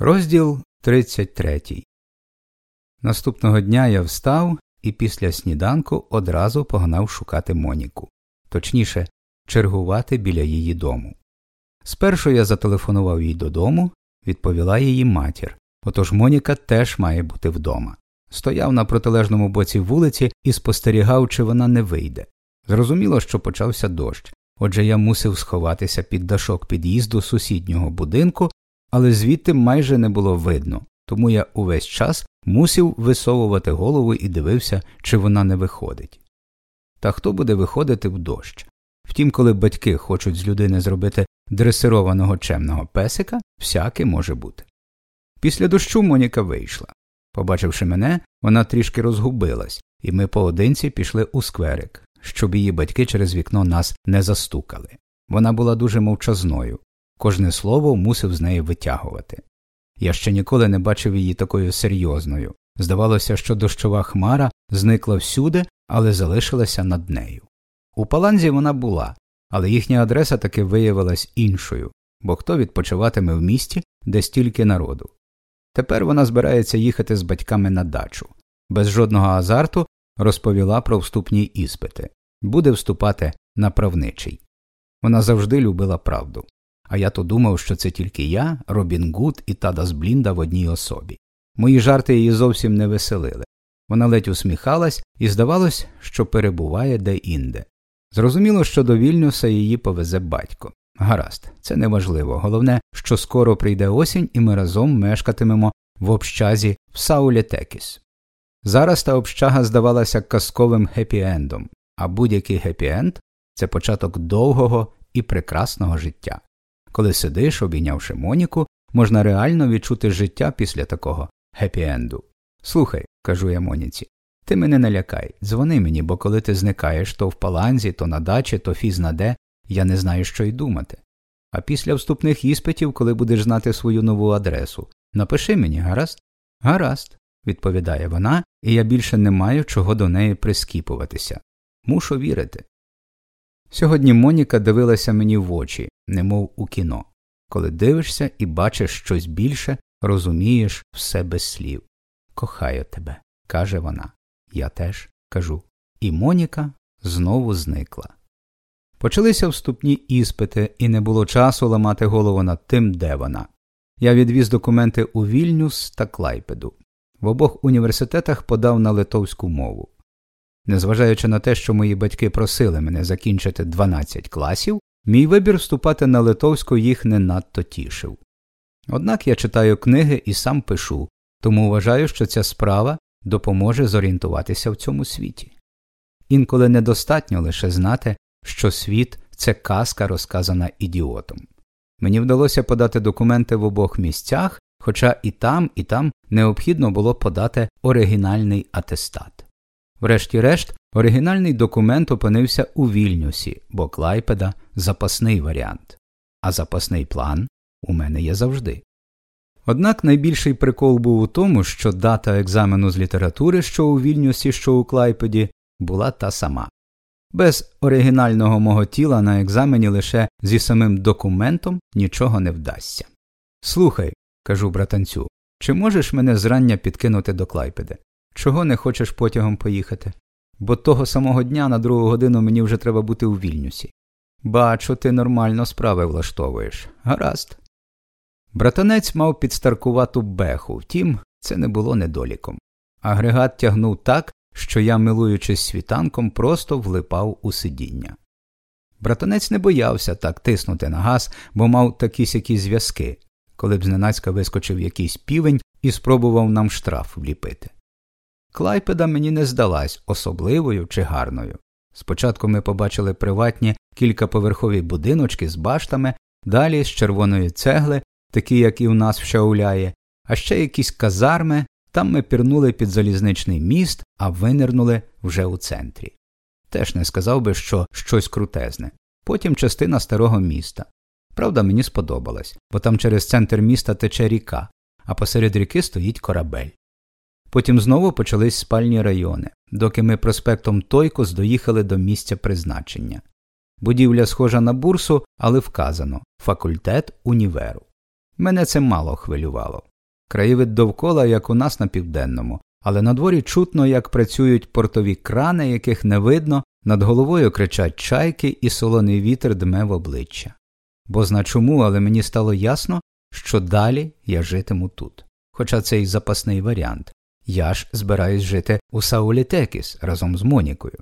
Розділ 33 Наступного дня я встав і після сніданку одразу погнав шукати Моніку, точніше, чергувати біля її дому. Спершу я зателефонував їй додому, відповіла її матір. Отож Моніка теж має бути вдома. Стояв на протилежному боці вулиці і спостерігав, чи вона не вийде. Зрозуміло, що почався дощ, отже я мусив сховатися під дашок під'їзду сусіднього будинку але звідти майже не було видно, тому я увесь час мусив висовувати голову і дивився, чи вона не виходить. Та хто буде виходити в дощ? Втім, коли батьки хочуть з людини зробити дресированого чемного песика, всяке може бути. Після дощу Моніка вийшла. Побачивши мене, вона трішки розгубилась, і ми поодинці пішли у скверик, щоб її батьки через вікно нас не застукали. Вона була дуже мовчазною, кожне слово мусив з неї витягувати. Я ще ніколи не бачив її такою серйозною. Здавалося, що дощова хмара зникла всюди, але залишилася над нею. У паланзі вона була, але їхня адреса таки виявилась іншою, бо хто відпочиватиме в місті, де стільки народу. Тепер вона збирається їхати з батьками на дачу. Без жодного азарту розповіла про вступні іспити буде вступати на правничий. Вона завжди любила правду а я то думав, що це тільки я, Робін Гуд і Тадас Блінда в одній особі. Мої жарти її зовсім не веселили. Вона ледь усміхалась і здавалось, що перебуває де інде. Зрозуміло, що до Вільнюса її повезе батько. Гаразд, це неважливо. Головне, що скоро прийде осінь, і ми разом мешкатимемо в общазі в Саулі Текіс. Зараз та общага здавалася казковим хеппі-ендом, а будь-який хеппі-енд – це початок довгого і прекрасного життя. Коли сидиш, обійнявши Моніку, можна реально відчути життя після такого хеппі-енду. Слухай, кажу я Моніці, ти мене не лякай, дзвони мені, бо коли ти зникаєш то в паланзі, то на дачі, то фіз на де, я не знаю, що й думати. А після вступних іспитів, коли будеш знати свою нову адресу, напиши мені, гаразд? Гаразд, відповідає вона, і я більше не маю чого до неї прискіпуватися. Мушу вірити. Сьогодні Моніка дивилася мені в очі, немов у кіно. Коли дивишся і бачиш щось більше, розумієш все без слів. Кохаю тебе, каже вона. Я теж кажу. І Моніка знову зникла. Почалися вступні іспити, і не було часу ламати голову над тим, де вона. Я відвіз документи у Вільнюс та Клайпеду. В обох університетах подав на литовську мову. Незважаючи на те, що мої батьки просили мене закінчити 12 класів, мій вибір вступати на литовську їх не надто тішив. Однак я читаю книги і сам пишу, тому вважаю, що ця справа допоможе зорієнтуватися в цьому світі. Інколи недостатньо лише знати, що світ це казка, розказана ідіотом. Мені вдалося подати документи в обох місцях, хоча і там, і там необхідно було подати оригінальний атестат. Врешті-решт, оригінальний документ опинився у Вільнюсі, бо Клайпеда запасний варіант, а запасний план у мене є завжди. Однак найбільший прикол був у тому, що дата екзамену з літератури, що у Вільнюсі, що у Клайпеді, була та сама. Без оригінального мого тіла на екзамені лише зі самим документом нічого не вдасться. Слухай, кажу братанцю, чи можеш мене зрання підкинути до Клайпеди? Чого не хочеш потягом поїхати? Бо того самого дня на другу годину мені вже треба бути у вільнюсі. Бачу, ти нормально справи влаштовуєш. Гаразд. Братанець мав підстаркувату беху, втім, це не було недоліком. Агрегат тягнув так, що я, милуючись світанком, просто влипав у сидіння. Братанець не боявся так тиснути на газ, бо мав такі сякі зв'язки, коли б зненацька вискочив якийсь півень і спробував нам штраф вліпити. Клайпеда мені не здалась особливою чи гарною. Спочатку ми побачили приватні кількаповерхові будиночки з баштами, далі з червоної цегли, такі, як і в нас в Шауляє, а ще якісь казарми, там ми пірнули під залізничний міст, а винирнули вже у центрі. Теж не сказав би, що щось крутезне. Потім частина старого міста. Правда, мені сподобалось, бо там через центр міста тече ріка, а посеред ріки стоїть корабель. Потім знову почались спальні райони, доки ми проспектом Тойкос доїхали до місця призначення. Будівля схожа на бурсу, але вказано факультет універу. Мене це мало хвилювало. Краєвид довкола, як у нас на південному, але на дворі чутно, як працюють портові крани, яких не видно, над головою кричать чайки, і солоний вітер дме в обличчя. Бо зна чому, але мені стало ясно, що далі я житиму тут. Хоча це й запасний варіант. Я ж збираюсь жити у Саулітекіс разом з Монікою.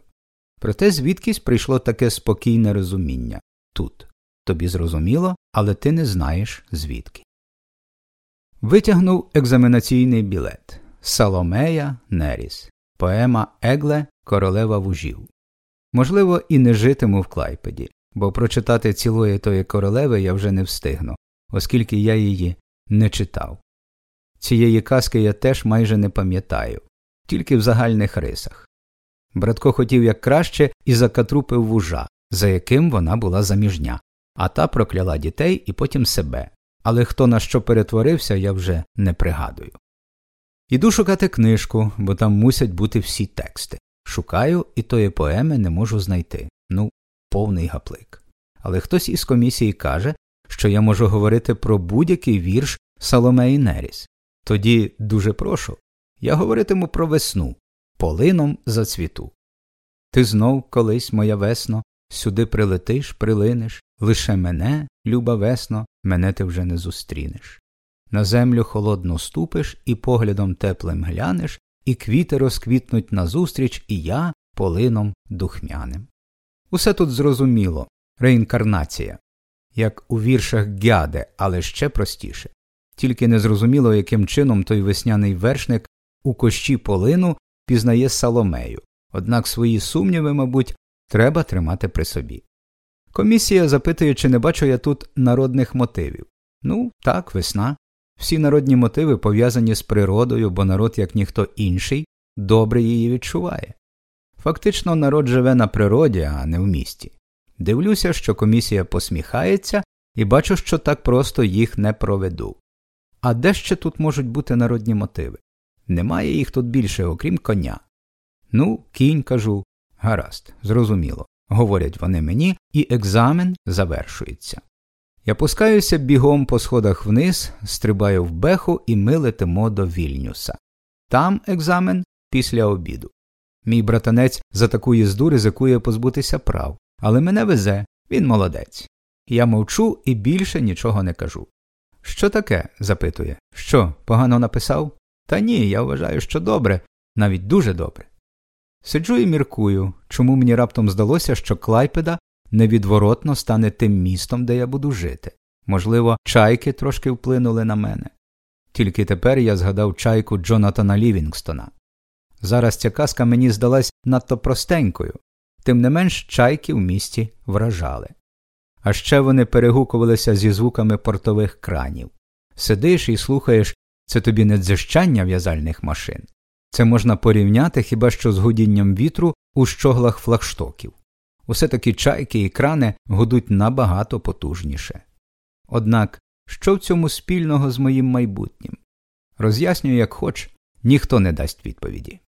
Проте звідкись прийшло таке спокійне розуміння тут. Тобі зрозуміло, але ти не знаєш звідки. Витягнув екзаменаційний білет Саломея Неріс, поема Егле Королева вужів. Можливо, і не житиму в Клайпеді, бо прочитати цілої тої королеви я вже не встигну, оскільки я її не читав. Цієї казки я теж майже не пам'ятаю, тільки в загальних рисах. Братко хотів як краще і закатрупив вужа, за яким вона була заміжня, а та прокляла дітей і потім себе. Але хто на що перетворився, я вже не пригадую. Іду шукати книжку, бо там мусять бути всі тексти. Шукаю і тої поеми не можу знайти. Ну, повний гаплик. Але хтось із комісії каже, що я можу говорити про будь-який вірш Саломеї Неріс. Тоді дуже прошу, я говоритиму про весну, полином зацвіту. Ти знов колись, моя весно, сюди прилетиш, прилинеш, лише мене, люба весно, мене ти вже не зустрінеш. На землю холодно ступиш і поглядом теплим глянеш, і квіти розквітнуть назустріч, і я полином духмяним. Усе тут зрозуміло реінкарнація, як у віршах Гяде, але ще простіше. Тільки незрозуміло, яким чином той весняний вершник у кощі полину пізнає Саломею, однак свої сумніви, мабуть, треба тримати при собі. Комісія запитує, чи не бачу я тут народних мотивів. Ну, так, весна. Всі народні мотиви пов'язані з природою, бо народ, як ніхто інший, добре її відчуває. Фактично, народ живе на природі, а не в місті. Дивлюся, що комісія посміхається, і бачу, що так просто їх не проведу. А де ще тут можуть бути народні мотиви? Немає їх тут більше, окрім коня. Ну, кінь кажу, гаразд, зрозуміло, говорять вони мені, і екзамен завершується. Я пускаюся бігом по сходах вниз, стрибаю в беху і ми летимо до Вільнюса. Там екзамен після обіду. Мій братанець за таку їзду ризикує позбутися прав, але мене везе, він молодець. Я мовчу і більше нічого не кажу. Що таке? запитує. Що, погано написав? Та ні, я вважаю, що добре, навіть дуже добре. Сиджу і міркую, чому мені раптом здалося, що Клайпеда невідворотно стане тим містом, де я буду жити. Можливо, чайки трошки вплинули на мене. Тільки тепер я згадав чайку Джонатана Лівінгстона. Зараз ця казка мені здалась надто простенькою, тим не менш чайки в місті вражали. А ще вони перегукувалися зі звуками портових кранів. Сидиш і слухаєш це тобі не дзищання в'язальних машин. Це можна порівняти хіба що з гудінням вітру у щоглах флагштоків. Усе таки чайки і крани гудуть набагато потужніше. Однак, що в цьому спільного з моїм майбутнім? Роз'яснюю, як хоч, ніхто не дасть відповіді.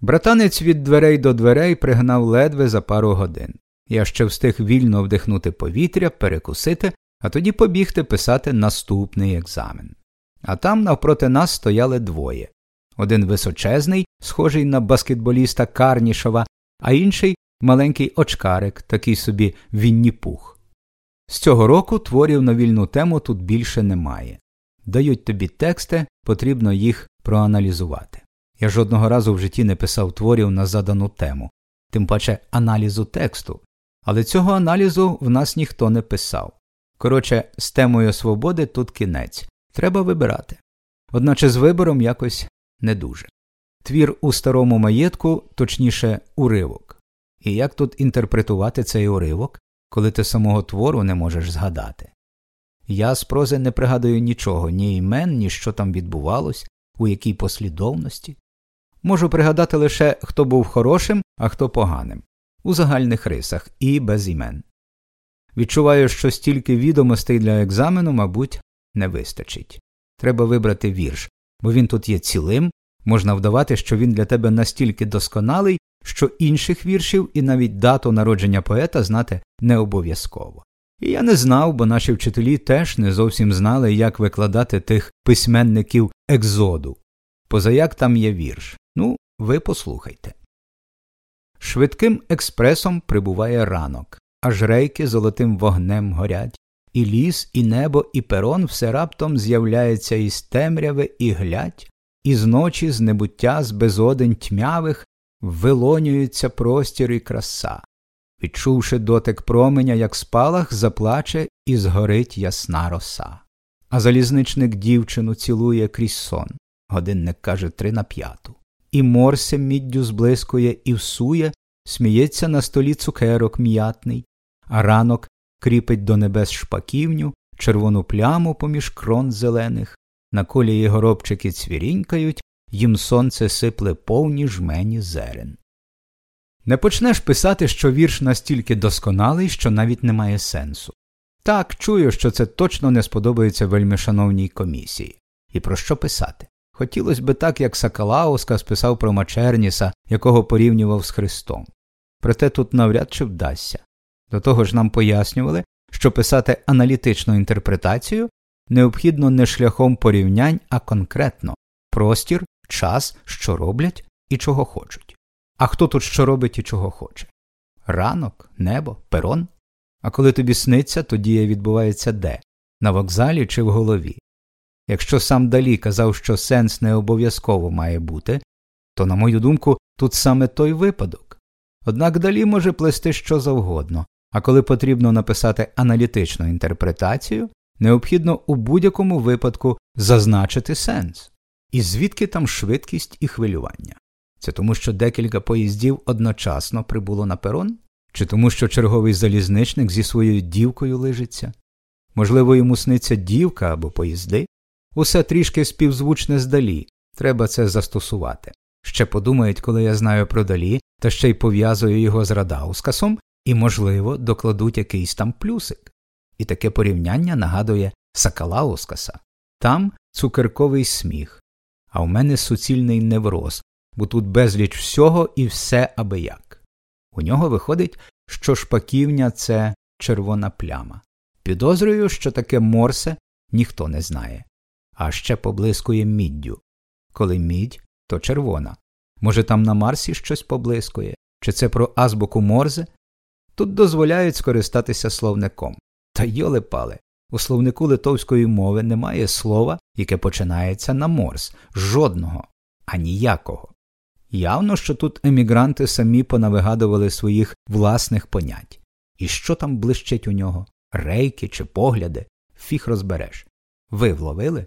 Братанець від дверей до дверей пригнав ледве за пару годин. Я ще встиг вільно вдихнути повітря, перекусити, а тоді побігти писати наступний екзамен. А там навпроти нас стояли двоє один височезний, схожий на баскетболіста Карнішова, а інший маленький очкарик, такий собі Вінні Пух. З цього року творів на вільну тему тут більше немає. Дають тобі тексти, потрібно їх проаналізувати. Я жодного разу в житті не писав творів на задану тему, тим паче аналізу тексту, але цього аналізу в нас ніхто не писав. Коротше, з темою свободи тут кінець. Треба вибирати. Одначе з вибором якось не дуже. Твір у старому маєтку, точніше, уривок. І як тут інтерпретувати цей уривок, коли ти самого твору не можеш згадати? Я з прози не пригадую нічого, ні імен, ні що там відбувалось, у якій послідовності. Можу пригадати лише, хто був хорошим, а хто поганим, у загальних рисах і без імен. Відчуваю, що стільки відомостей для екзамену, мабуть, не вистачить. Треба вибрати вірш, бо він тут є цілим, можна вдавати, що він для тебе настільки досконалий, що інших віршів і навіть дату народження поета знати не обов'язково. І я не знав, бо наші вчителі теж не зовсім знали, як викладати тих письменників екзоду. Позаяк там є вірш. Ну, ви послухайте. Швидким експресом прибуває ранок, аж рейки золотим вогнем горять, і ліс, і небо, і перон все раптом з'являється із темряви і глядь, і з ночі з небуття з безодень тьмявих вилонюється простір і краса. Відчувши дотик променя, як спалах, заплаче і згорить ясна роса. А залізничник дівчину цілує крізь сон, годинник каже три на п'яту. І морся міддю зблискує і всує, сміється на столі цукерок м'ятний, а ранок кріпить до небес шпаківню, червону пляму поміж крон зелених, на колії горобчики цвірінькають, їм сонце сипле повні жмені зерен. Не почнеш писати, що вірш настільки досконалий, що навіть не має сенсу. Так, чую, що це точно не сподобається вельмишановній комісії. І про що писати? Хотілося би так, як Сакалауска списав про Мачерніса, якого порівнював з Христом. Проте тут навряд чи вдасться. До того ж нам пояснювали, що писати аналітичну інтерпретацію необхідно не шляхом порівнянь, а конкретно простір, час, що роблять і чого хочуть. А хто тут що робить і чого хоче? Ранок, небо, перон? А коли тобі сниться, то дія відбувається де? На вокзалі чи в голові? Якщо сам Далі казав, що сенс не обов'язково має бути, то, на мою думку, тут саме той випадок. Однак далі може плести що завгодно, а коли потрібно написати аналітичну інтерпретацію, необхідно у будь-якому випадку зазначити сенс. І звідки там швидкість і хвилювання? Це тому, що декілька поїздів одночасно прибуло на перон? Чи тому, що черговий залізничник зі своєю дівкою лежиться? Можливо, йому сниться дівка або поїзди? Усе трішки співзвучне здалі, треба це застосувати. Ще подумають, коли я знаю про далі, та ще й пов'язую його з Радаускасом, і, можливо, докладуть якийсь там плюсик. І таке порівняння нагадує Сакалаускаса. Там цукерковий сміх, а в мене суцільний невроз, бо тут безліч всього і все аби як. У нього виходить, що шпаківня це червона пляма. Підозрюю, що таке морсе ніхто не знає, а ще поблискує міддю. Коли мідь, то червона. Може, там на Марсі щось поблискує, чи це про азбуку морзе? Тут дозволяють скористатися словником. Та йоле пале, у словнику литовської мови немає слова, яке починається на морс, жодного, а ніякого. Явно, що тут емігранти самі понавигадували своїх власних понять. І що там блищить у нього? Рейки чи погляди? Фіг розбереш. Ви вловили?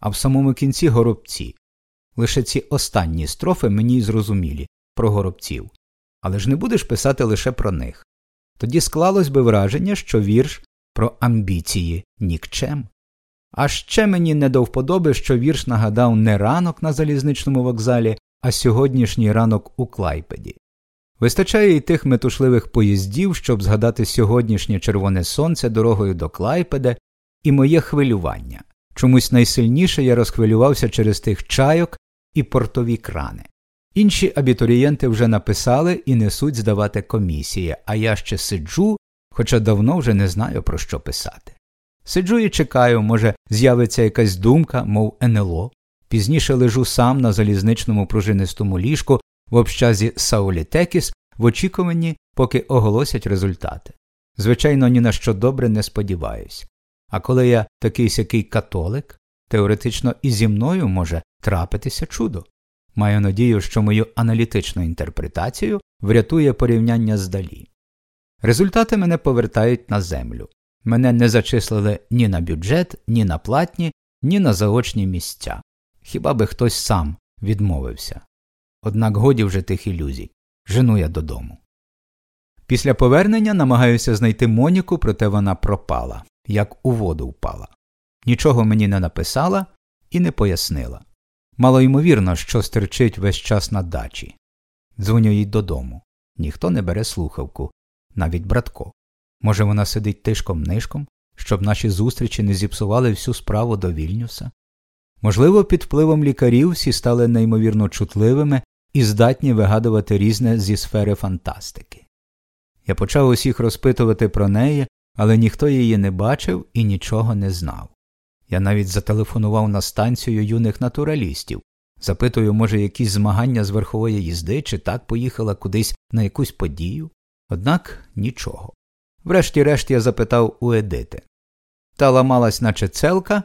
А в самому кінці горобці. Лише ці останні строфи мені й зрозумілі про горобців. Але ж не будеш писати лише про них. Тоді склалось би враження, що вірш про амбіції нікчем. А ще мені не до вподоби, що вірш нагадав не ранок на залізничному вокзалі, а сьогоднішній ранок у Клайпеді. Вистачає й тих метушливих поїздів, щоб згадати сьогоднішнє червоне сонце дорогою до Клайпеде і моє хвилювання. Чомусь найсильніше я розхвилювався через тих чайок і портові крани. Інші абітурієнти вже написали і несуть здавати комісії, а я ще сиджу, хоча давно вже не знаю, про що писати. Сиджу і чекаю, може, з'явиться якась думка, мов НЛО. Пізніше лежу сам на залізничному пружинистому ліжку в общазі Саулітекіс в очікуванні, поки оголосять результати. Звичайно, ні на що добре не сподіваюсь. А коли я такий сякий католик, теоретично і зі мною може трапитися чудо. Маю надію, що мою аналітичну інтерпретацію врятує порівняння здалі. Результати мене повертають на землю. Мене не зачислили ні на бюджет, ні на платні, ні на заочні місця. Хіба би хтось сам відмовився. Однак годі вже тих ілюзій. Жену я додому. Після повернення намагаюся знайти Моніку, проте вона пропала, як у воду впала. Нічого мені не написала і не пояснила. Мало ймовірно, що стерчить весь час на дачі. Дзвоню їй додому. Ніхто не бере слухавку, навіть братко. Може, вона сидить тишком нишком, щоб наші зустрічі не зіпсували всю справу до Вільнюса? Можливо, під впливом лікарів всі стали неймовірно чутливими і здатні вигадувати різне зі сфери фантастики. Я почав усіх розпитувати про неї, але ніхто її не бачив і нічого не знав. Я навіть зателефонував на станцію юних натуралістів, запитую, може, якісь змагання з верхової їзди, чи так поїхала кудись на якусь подію, однак нічого. Врешті-решт я запитав у Едити. Та ламалась, наче целка,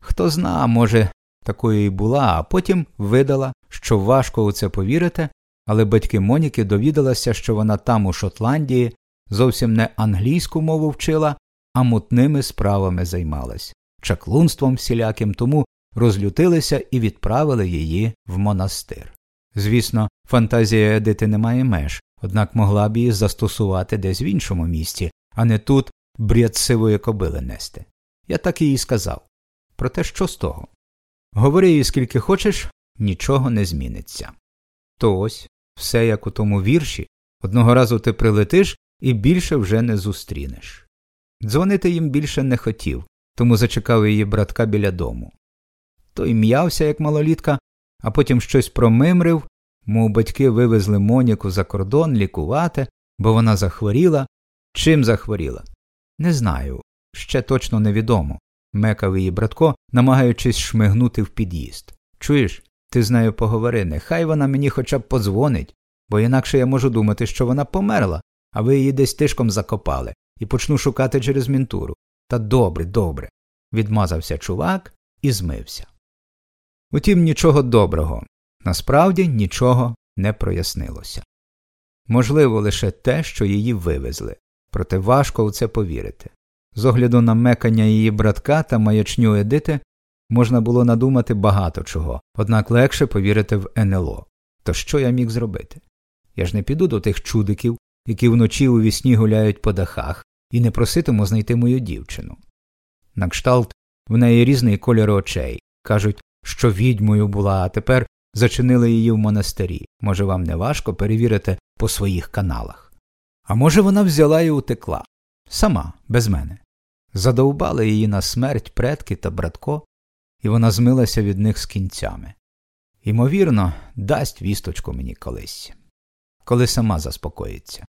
хто зна, може, такою і була, а потім видала, що важко у це повірити, але батьки Моніки довідалися, що вона там, у Шотландії, зовсім не англійську мову вчила, а мутними справами займалась, чаклунством всіляким, тому розлютилися і відправили її в монастир. Звісно, фантазія Едити не має меж, однак могла б її застосувати десь в іншому місці, а не тут бред сивої кобили нести. Я так їй сказав. Проте що з того? Говори їй скільки хочеш, нічого не зміниться. То ось все як у тому вірші, одного разу ти прилетиш і більше вже не зустрінеш. Дзвонити їм більше не хотів, тому зачекав її братка біля дому. Той м'явся, як малолітка, а потім щось промимрив, мов батьки вивезли Моніку за кордон лікувати, бо вона захворіла. Чим захворіла? Не знаю, ще точно невідомо. Мекав її братко, намагаючись шмигнути в під'їзд. Чуєш, ти з нею поговори, нехай вона мені хоча б подзвонить, бо інакше я можу думати, що вона померла, а ви її десь тишком закопали, і почну шукати через мінтуру. Та добре, добре. Відмазався чувак і змився. Утім, нічого доброго. Насправді нічого не прояснилося. Можливо, лише те, що її вивезли, проте важко у це повірити. З огляду на мекання її братка та маячню Едити можна було надумати багато чого, однак легше повірити в НЛО. То що я міг зробити? Я ж не піду до тих чудиків, які вночі у вісні гуляють по дахах, і не проситиму знайти мою дівчину. На кшталт в неї різний кольор очей. Кажуть, що відьмою була, а тепер зачинили її в монастирі. Може, вам не важко перевірити по своїх каналах. А може, вона взяла і утекла сама, без мене. Задовбали її на смерть предки та братко, і вона змилася від них з кінцями. Ймовірно, дасть вісточку мені колись, коли сама заспокоїться.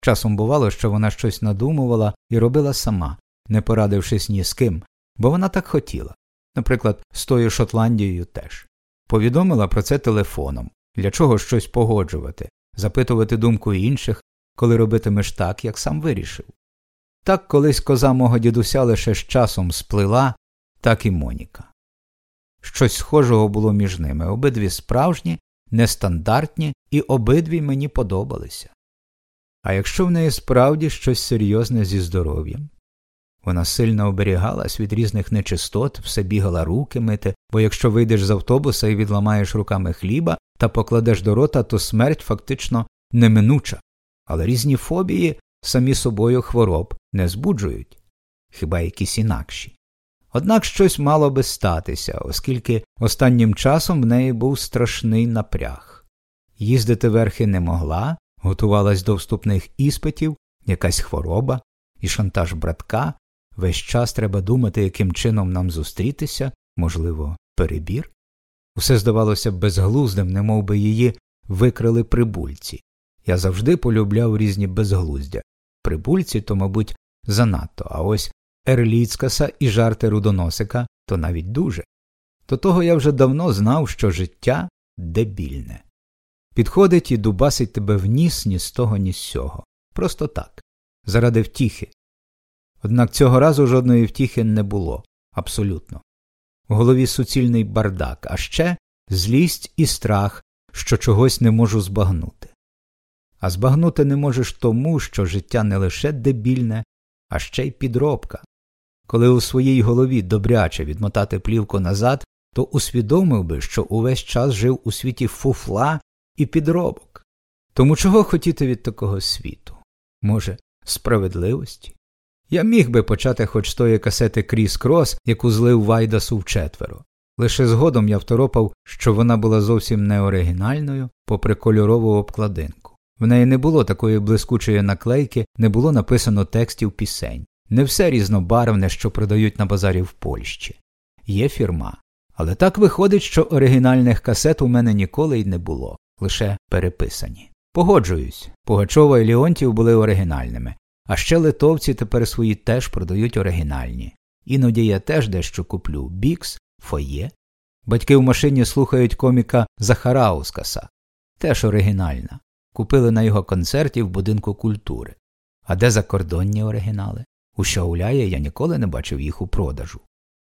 Часом бувало, що вона щось надумувала і робила сама, не порадившись ні з ким, бо вона так хотіла. Наприклад, з тою Шотландією теж. Повідомила про це телефоном, для чого щось погоджувати, запитувати думку інших, коли робитимеш так, як сам вирішив. Так колись коза мого дідуся лише з часом сплила, так і Моніка. Щось схожого було між ними обидві справжні, нестандартні, і обидві мені подобалися. А якщо в неї справді щось серйозне зі здоров'ям, вона сильно оберігалась від різних нечистот, все бігала руки мити, бо якщо вийдеш з автобуса і відламаєш руками хліба та покладеш до рота, то смерть фактично неминуча, але різні фобії самі собою хвороб не збуджують, хіба якісь інакші. Однак щось мало би статися, оскільки останнім часом в неї був страшний напряг. Їздити верхи не могла, готувалась до вступних іспитів, якась хвороба і шантаж братка. Весь час треба думати, яким чином нам зустрітися, можливо, перебір. Усе здавалося безглуздим, немов би її викрили прибульці. Я завжди полюбляв різні безглуздя. Прибульці то, мабуть, занадто, а ось Ерліцкаса і жарти рудоносика то навіть дуже. До того я вже давно знав, що життя дебільне. Підходить і дубасить тебе в ніс ні з того, ні з сього. Просто так, заради втіхи. Однак цього разу жодної втіхи не було абсолютно. В голові суцільний бардак, а ще злість і страх, що чогось не можу збагнути. А збагнути не можеш тому, що життя не лише дебільне, а ще й підробка. Коли у своїй голові добряче відмотати плівку назад, то усвідомив би, що увесь час жив у світі фуфла і підробок. Тому чого хотіти від такого світу? Може, справедливості? Я міг би почати хоч тої касети Кріс Крос, яку злив Вайдасу вчетверо. Лише згодом я второпав, що вона була зовсім не оригінальною, попри кольорову обкладинку. В неї не було такої блискучої наклейки, не було написано текстів пісень. Не все різнобарвне, що продають на базарі в Польщі. Є фірма. Але так виходить, що оригінальних касет у мене ніколи й не було, лише переписані. Погоджуюсь, Пугачова і Ліонтів були оригінальними, А ще литовці тепер свої теж продають оригінальні. Іноді я теж дещо куплю бікс, фоє. Батьки в машині слухають коміка Захараускаса, теж оригінальна. Купили на його концерті в будинку культури. А де закордонні оригінали? У Шауляє я ніколи не бачив їх у продажу.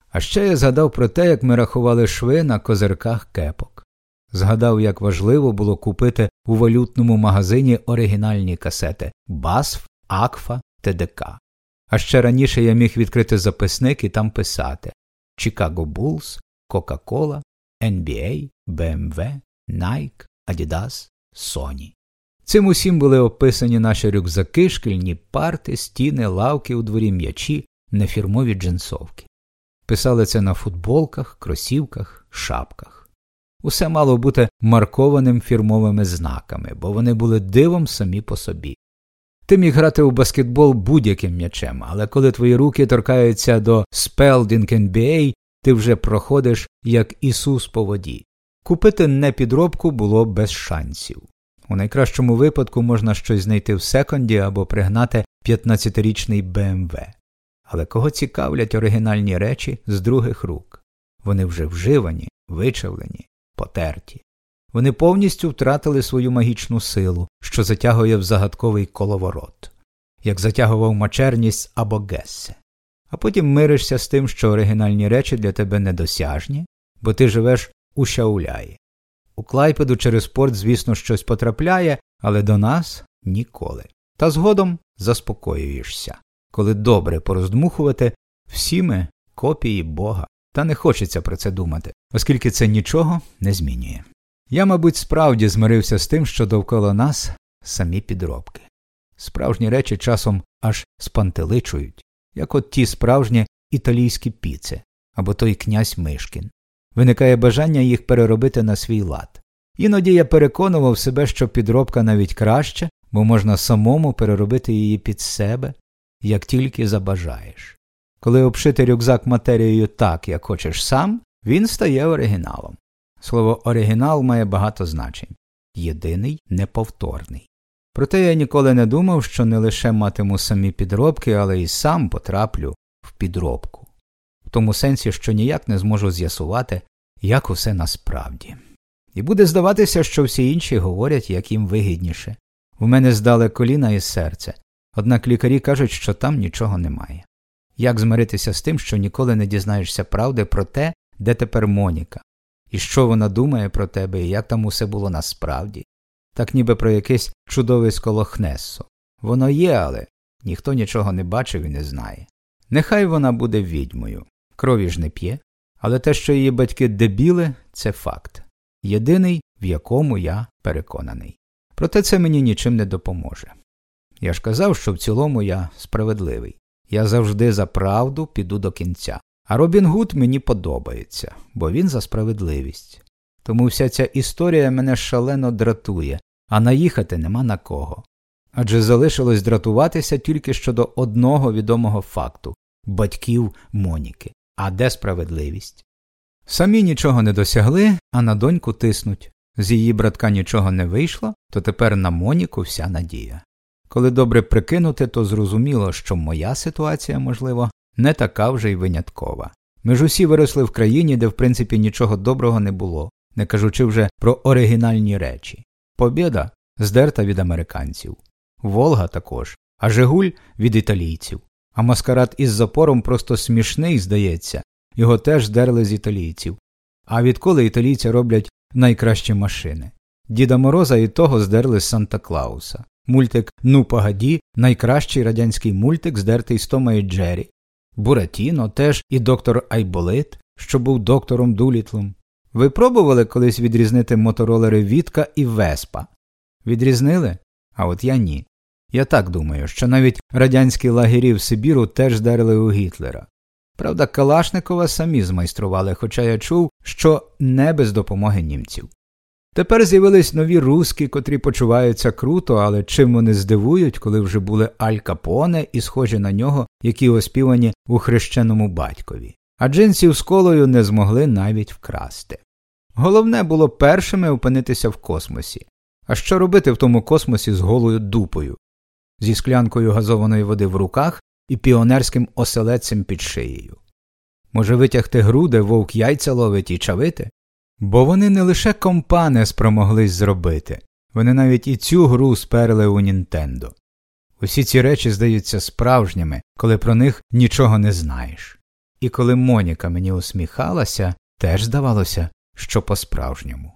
А ще я згадав про те, як ми рахували шви на козирках кепок. Згадав, як важливо було купити у валютному магазині оригінальні касети Басф, Акфа, ТДК. А ще раніше я міг відкрити записник і там писати Chicago Bulls, Coca-Cola, NBA, BMW, Nike, Adidas, Sony. Цим усім були описані наші рюкзаки, шкільні парти, стіни, лавки у дворі м'ячі, нефірмові джинсовки. Писали це на футболках, кросівках, шапках. Усе мало бути маркованим фірмовими знаками, бо вони були дивом самі по собі. Ти міг грати у баскетбол будь-яким м'ячем, але коли твої руки торкаються до Spalding NBA, ти вже проходиш як Ісус по воді. Купити непідробку було без шансів. У найкращому випадку можна щось знайти в секонді або пригнати 15-річний BMW. Але кого цікавлять оригінальні речі з других рук? Вони вже вживані, вичавлені, потерті. Вони повністю втратили свою магічну силу, що затягує в загадковий коловорот, як затягував мачерність або Гессе. А потім миришся з тим, що оригінальні речі для тебе недосяжні, бо ти живеш у Шауляї. У клайпеду через порт, звісно, щось потрапляє, але до нас ніколи. Та згодом заспокоюєшся. Коли добре пороздмухувати, всі ми копії Бога, та не хочеться про це думати, оскільки це нічого не змінює. Я, мабуть, справді змирився з тим, що довкола нас самі підробки. Справжні речі часом аж спантеличують, як от ті справжні італійські піци або той князь Мишкін. Виникає бажання їх переробити на свій лад. Іноді я переконував себе, що підробка навіть краще, бо можна самому переробити її під себе, як тільки забажаєш. Коли обшити рюкзак матерією так, як хочеш сам, він стає оригіналом. Слово оригінал має багато значень єдиний, неповторний. Проте я ніколи не думав, що не лише матиму самі підробки, але й сам потраплю в підробку, тому сенсі, що ніяк не зможу з'ясувати, як усе насправді. І буде здаватися, що всі інші говорять, як їм вигідніше. У мене здали коліна і серце, однак лікарі кажуть, що там нічого немає. Як змиритися з тим, що ніколи не дізнаєшся правди про те, де тепер Моніка, і що вона думає про тебе, і як там усе було насправді, так ніби про якесь чудовисько Лохнессо. Воно є, але ніхто нічого не бачив і не знає. Нехай вона буде відьмою, крові ж не п'є, але те, що її батьки дебіли, це факт єдиний, в якому я переконаний. Проте це мені нічим не допоможе. Я ж казав, що в цілому я справедливий. Я завжди за правду піду до кінця. А Робін Гуд мені подобається, бо він за справедливість. Тому вся ця історія мене шалено дратує, а наїхати нема на кого. Адже залишилось дратуватися тільки щодо одного відомого факту батьків Моніки. А де справедливість? Самі нічого не досягли, а на доньку тиснуть. З її братка нічого не вийшло, то тепер на Моніку вся надія. Коли добре прикинути, то зрозуміло, що моя ситуація, можливо, не така вже й виняткова. Ми ж усі виросли в країні, де в принципі нічого доброго не було, не кажучи вже про оригінальні речі. Побєда здерта від американців, Волга також, а Жигуль від італійців. А маскарад із запором просто смішний, здається, його теж здерли з італійців. А відколи італійці роблять найкращі машини? Діда Мороза і того здерли з Санта Клауса. Мультик Ну погоді найкращий радянський мультик, здертий з Тома і Джері. Буратіно теж і доктор Айболит, що був доктором Дулітлом. Ви пробували колись відрізнити моторолери Вітка і Веспа? Відрізнили? А от я ні. Я так думаю, що навіть радянські лагері в Сибіру теж здерли у Гітлера. Правда, Калашникова самі змайстрували, хоча я чув, що не без допомоги німців. Тепер з'явились нові руски, котрі почуваються круто, але чим вони здивують, коли вже були Аль Капоне і схожі на нього, які оспівані у хрещеному батькові, а джинсів з колою не змогли навіть вкрасти. Головне було першими опинитися в космосі. А що робити в тому космосі з голою дупою? Зі склянкою газованої води в руках і піонерським оселедцем під шиєю. Може, витягти груди, вовк яйця ловить і чавити? Бо вони не лише компане спромоглись зробити, вони навіть і цю гру сперли у Нінтендо. Усі ці речі здаються справжніми, коли про них нічого не знаєш. І коли Моніка мені усміхалася, теж здавалося, що по справжньому.